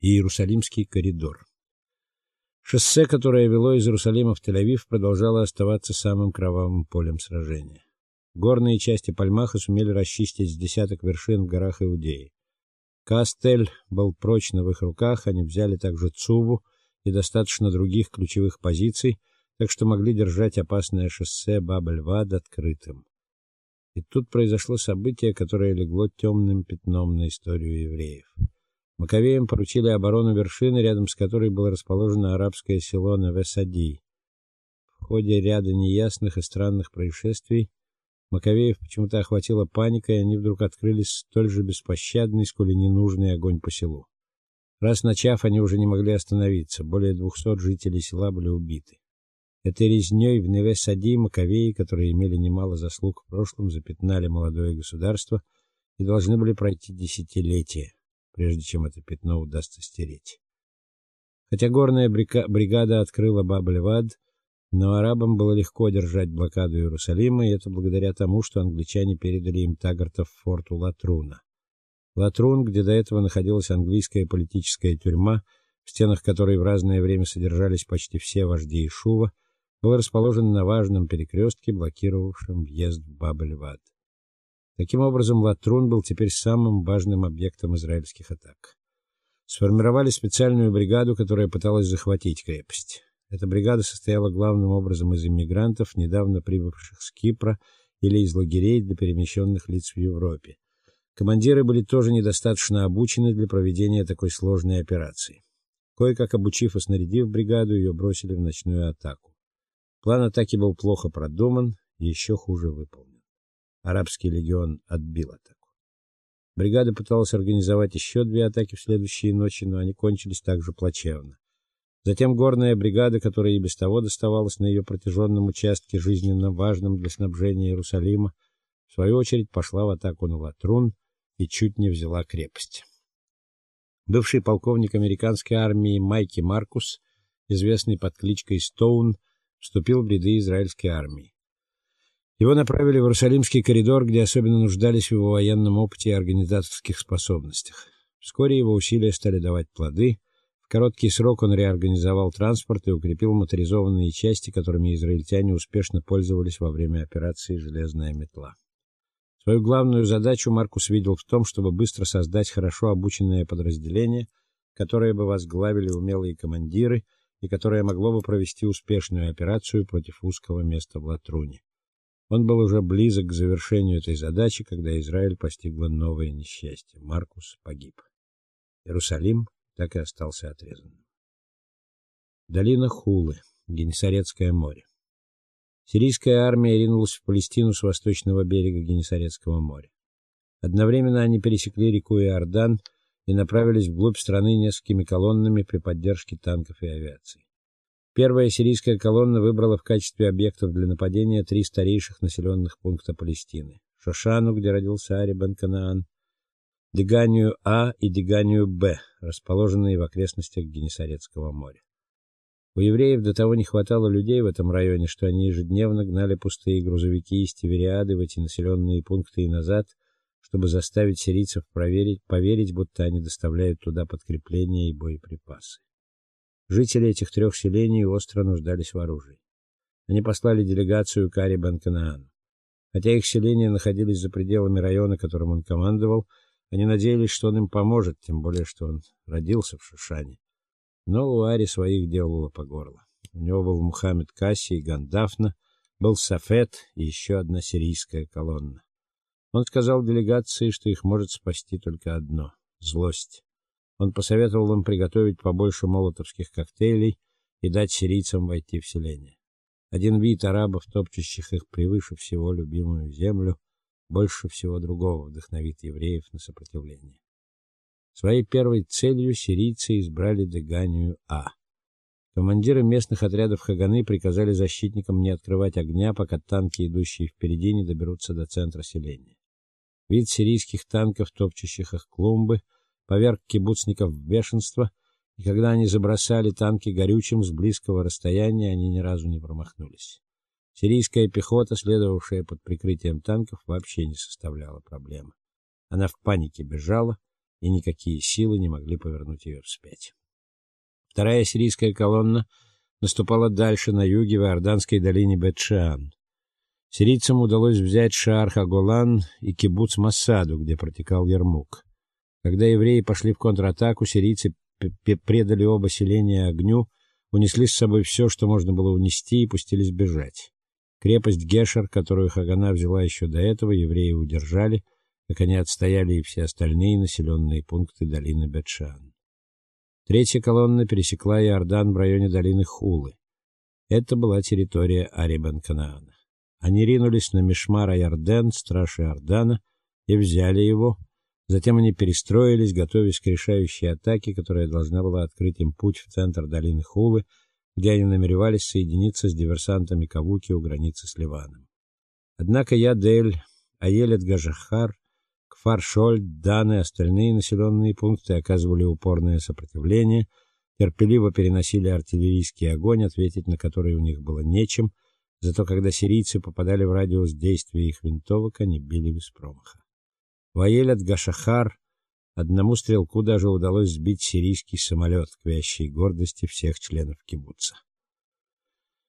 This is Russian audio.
и Иерусалимский коридор. Шоссе, которое вело из Иерусалима в Тель-Авив, продолжало оставаться самым кровавым полем сражения. Горные части Пальмаха сумели расчистить с десяток вершин в горах Иудеи. Кастель был прочно в их руках, они взяли также Цуву и достаточно других ключевых позиций, так что могли держать опасное шоссе Баб-эль-Вад открытым. И тут произошло событие, которое легло темным пятном на историю евреев. Маковеям поручили оборону вершины, рядом с которой было расположено арабское село Навесади. В ходе ряда неясных и странных происшествий Маковеев почему-то охватила паника, и они вдруг открыли столь же беспощадный, сколь и ненужный огонь по селу. Раз начав, они уже не могли остановиться. Более двухсот жителей села были убиты. Этой резнёй в Невесади Маковеи, которые имели немало заслуг в прошлом, запятнали молодое государство и должны были пройти десятилетия прежде чем это пятно удастся стереть. Хотя горная бригада открыла Баб-эль-Вад, но арабам было легко держать блокаду Иерусалима, и это благодаря тому, что англичане передали им Тагартов форт у Латруна. Латрун, где до этого находилась английская политическая тюрьма, в стенах которой в разное время содержались почти все вожди Ишува, был расположен на важном перекрестке, блокировавшем въезд в Баб-эль-Вад. Таким образом, Латрун был теперь самым важным объектом израильских атак. Сформировали специальную бригаду, которая пыталась захватить крепость. Эта бригада состояла главным образом из иммигрантов, недавно прибывших с Кипра или из лагерей для перемещенных лиц в Европе. Командиры были тоже недостаточно обучены для проведения такой сложной операции. Кое-как обучив и снарядив бригаду, ее бросили в ночную атаку. План атаки был плохо продуман и еще хуже выполнен арабский легион отбил атаку. Бригада пыталась организовать еще две атаки в следующие ночи, но они кончились также плачевно. Затем горная бригада, которая и без того доставалась на ее протяженном участке, жизненно важном для снабжения Иерусалима, в свою очередь пошла в атаку на Латрун и чуть не взяла крепость. Бывший полковник американской армии Майки Маркус, известный под кличкой Стоун, вступил в ряды израильской армии. Его направили в Иерусалимский коридор, где особенно нуждались в его военном опыте и организаторских способностях. Вскоре его усилия стали давать плоды. В короткий срок он реорганизовал транспорт и укрепил моторизованные части, которыми израильтяне успешно пользовались во время операции Железная метла. Свою главную задачу Маркус видел в том, чтобы быстро создать хорошо обученное подразделение, которое бы возглавили умелые командиры и которое могло бы провести успешную операцию против узкого места в Латруне. Он был уже близок к завершению этой задачи, когда Израиль постигло новое несчастье. Маркус погиб. Иерусалим так и остался отрезанным. Долина Хулы, Генесарецкое море. Сирийская армия ринулась в Палестину с восточного берега Генесарецкого моря. Одновременно они пересекли реку Иордан и направились вглубь страны несколькими колоннами при поддержке танков и авиации. Первая сирийская колонна выбрала в качестве объектов для нападения три старейших населенных пункта Палестины: Шошану, где родился Ари бен Канаан, Деганию А и Деганию Б, расположенные в окрестностях Генесарецкого моря. У евреев до того не хватало людей в этом районе, что они ежедневно гнали пустые грузовики из Тивериады в эти населенные пункты и назад, чтобы заставить сирийцев проверить, поверить, будто они доставляют туда подкрепления и боеприпасы. Жители этих трех селений остро нуждались в оружии. Они послали делегацию к Ари Бен-Канаану. Хотя их селения находились за пределами района, которым он командовал, они надеялись, что он им поможет, тем более что он родился в Шишане. Но у Ари своих дел было по горло. У него был Мухаммед Касси и Гандафна, был Сафет и еще одна сирийская колонна. Он сказал делегации, что их может спасти только одно злость. Он посоветовал им приготовить побольше молотовских коктейлей и дать сирийцам войти в селение. Один вид арабов, топчущих их превыше всего любимую землю, больше всего другого вдохновит евреев на сопротивление. Своей первой целью сирийцы избрали Деганию А. Командиры местных отрядов Хаганы приказали защитникам не открывать огня, пока танки, идущие впереди, не доберутся до центра селения. Вид сирийских танков, топчущих их клумбы, поверг кибуцников в бешенство, и когда они забросали танки горючим с близкого расстояния, они ни разу не промахнулись. Сирийская пехота, следовавшая под прикрытием танков, вообще не составляла проблемы. Она в панике бежала, и никакие силы не могли повернуть ее вспять. Вторая сирийская колонна наступала дальше на юге в Иорданской долине Бет-Шеан. Сирийцам удалось взять Шар-Хаголан и кибуц Масаду, где протекал Ярмук. Когда евреи пошли в контратаку, сирийцы предали оба селения огню, унесли с собой все, что можно было унести, и пустились бежать. Крепость Гешер, которую Хагана взяла еще до этого, евреи удержали, как они отстояли и все остальные населенные пункты долины Бетшан. Третья колонна пересекла Иордан в районе долины Хулы. Это была территория Арибан-Канаана. Они ринулись на Мишмар Ярден, страж Иордана, и взяли его. Затем они перестроились, готовясь к решающей атаке, которая должна была открыть им путь в центр долины Хулы, где они намеревались соединиться с диверсантами Кавуки у границы с Ливаном. Однако Ядель, Аелет-Гажахар, Кфар-Шольд, Дан и остальные населенные пункты оказывали упорное сопротивление, терпеливо переносили артиллерийский огонь, ответить на который у них было нечем, зато когда сирийцы попадали в радиус действия их винтовок, они били без промаха. В Аелет-Гашахар одному стрелку даже удалось сбить сирийский самолет к вящей гордости всех членов кибуца.